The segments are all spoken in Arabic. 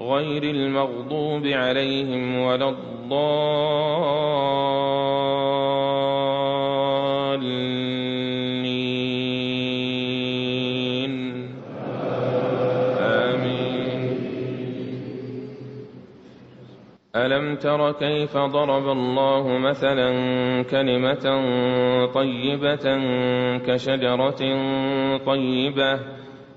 غير المغضوب عليهم ولا الضالين. آمين. ألم تر كيف ضرب الله مثلا كلمة طيبة كشجرة طيبة؟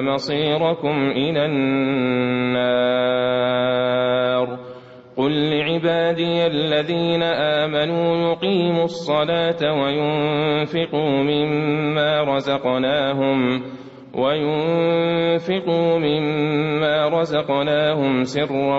مصيركم إلى النار. قل لعبادي الذين آمنوا يقيموا الصلاة وينفقوا مما رزقناهم وينفقوا مما رزقناهم سرا